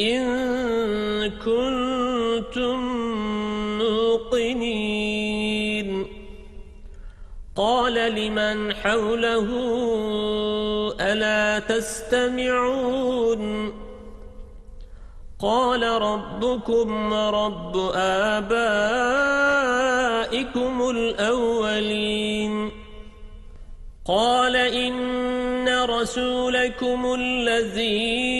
إن كنتم موقنين. قال لمن حوله ألا تستمعون؟ قال ربكم رب آبائكم الأولين. قال إن رسولكم الذي